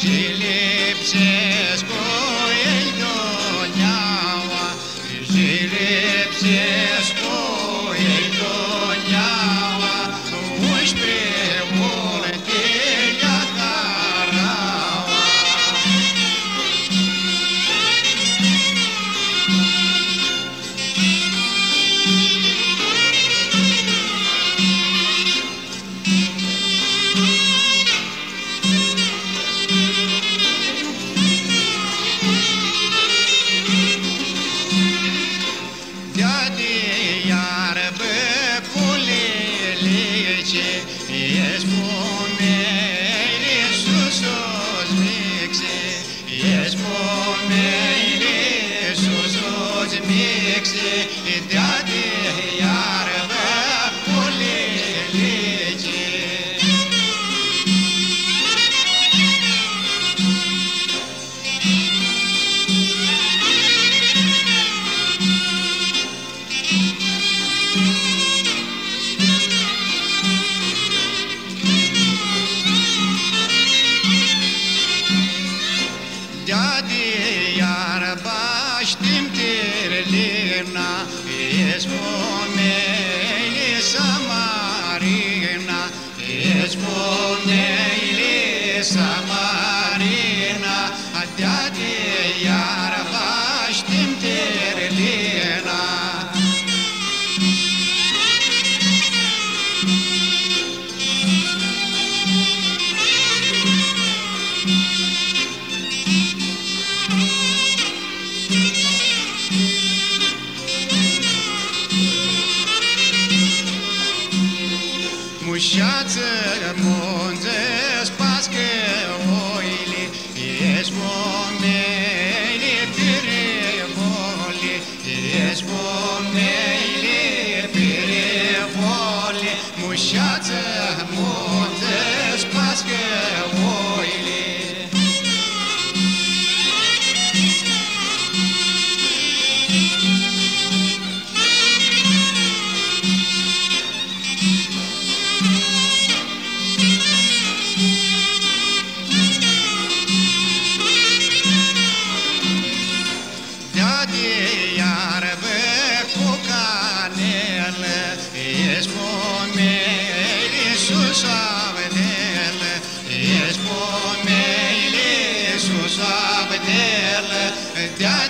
Silepse morning Γιατί αρπά στην τυρλίνα Εσπονέλη Σαμαρίνα Εσπονέλη Σαμαρίνα Ușață munte spască oile, ești pomele pire vole, ești pomele pire vole, mușață Ești pomele sus avdelă, Dadi iarbă